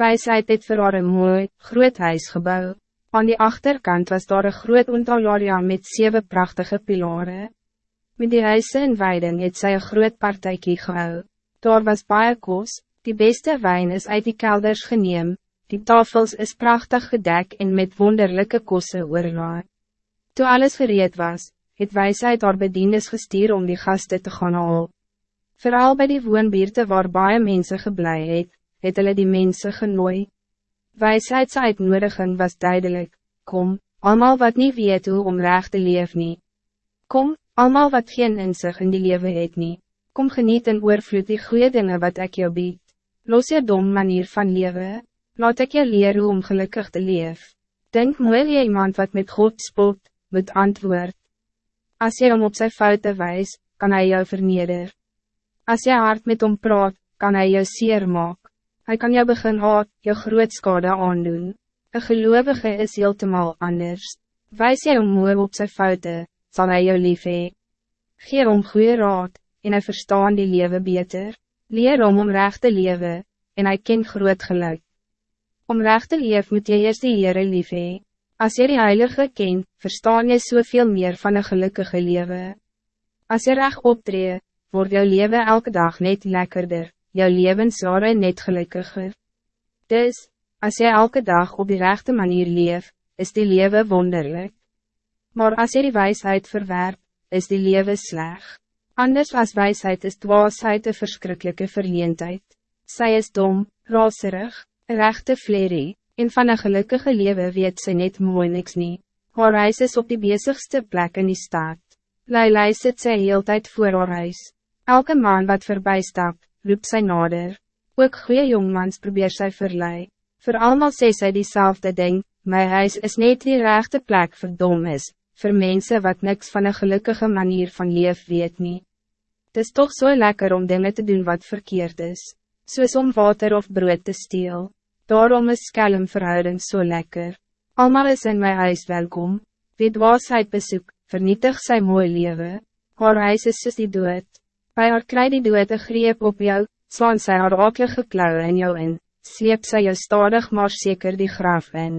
Wijsheid het vir haar een mooi, groot huis gebouw. Aan die achterkant was daar een groot ontalaria met zeven prachtige pilaren. Met die huise en weiding het sy een groot partijkie gehou. Daar was baie kos, die beste wijn is uit die kelders geneem, die tafels is prachtig gedek en met wonderlijke kosse oorlaai. Toe alles gereed was, het wijsheid haar bediendes gestuur om die gasten te gaan haal. Vooral bij die woonbeerte waar baie mense geblei het, het hulle die mense genooi. Wijsheidse uitnodiging was duidelijk. kom, allemaal wat niet weet hoe om recht te leef nie. Kom, allemaal wat geen inzicht in die leven het nie. Kom geniet en oorvloed die goede dingen wat ik jou bied. Los je dom manier van leven, laat ik je leren hoe om gelukkig te leef. Denk mooi je iemand wat met God spot, moet antwoord. Als je hem op zijn fouten wijst, kan hij jou verneder. Als je hard met hem praat, kan hij jou zeer maak. Hij kan jou begin haat, jou groot skade aandoen. Een gelovige is heeltemal anders. Wijs jy om op zijn fouten, zal hij jou lief hee. Geer om goede raad, en hij verstaan die leven beter. Leer om om recht te leven, en hij kent groot geluk. Om recht te leven moet je eerst die Heere lief hee. As jy die Heilige ken, verstaan jy soveel meer van een gelukkige leven. Als je recht optree, wordt jouw leven elke dag net lekkerder, jouw levensjare net gelukkiger. Dus, als jij elke dag op de rechte manier leeft, is die leven wonderlijk. Maar als je die wijsheid verwerpt, is die leven slecht. Anders als wijsheid is dwaasheid een verschrikkelijke verleendheid. Zij is dom, raserig, een rechte flerie, en van een gelukkige leven weet sy net mooi niks nie. Haar huis is op die bezigste plek in die staat. Leilei sit sy heel tijd voor haar huis. Elke man wat voorbij stap, roep sy nader. Ook goeie jongmans probeer sy verlei. Voor allemaal sê sy diezelfde ding, my huis is net die rechte plek vir is, vir mense wat niks van een gelukkige manier van leef weet nie. Het is toch zo so lekker om dingen te doen wat verkeerd is, soos om water of brood te steel. Daarom is skelm verhouding so lekker. Almal is in mijn huis welkom. Wie dwaasheid bezoek, vernietig sy mooi leven. Haar huis is soos die dood. Bij haar kry die dood een greep op jou, slaan sy haar akelige klauwe in jou in, sleep sy jou stadig maar zeker die graf in.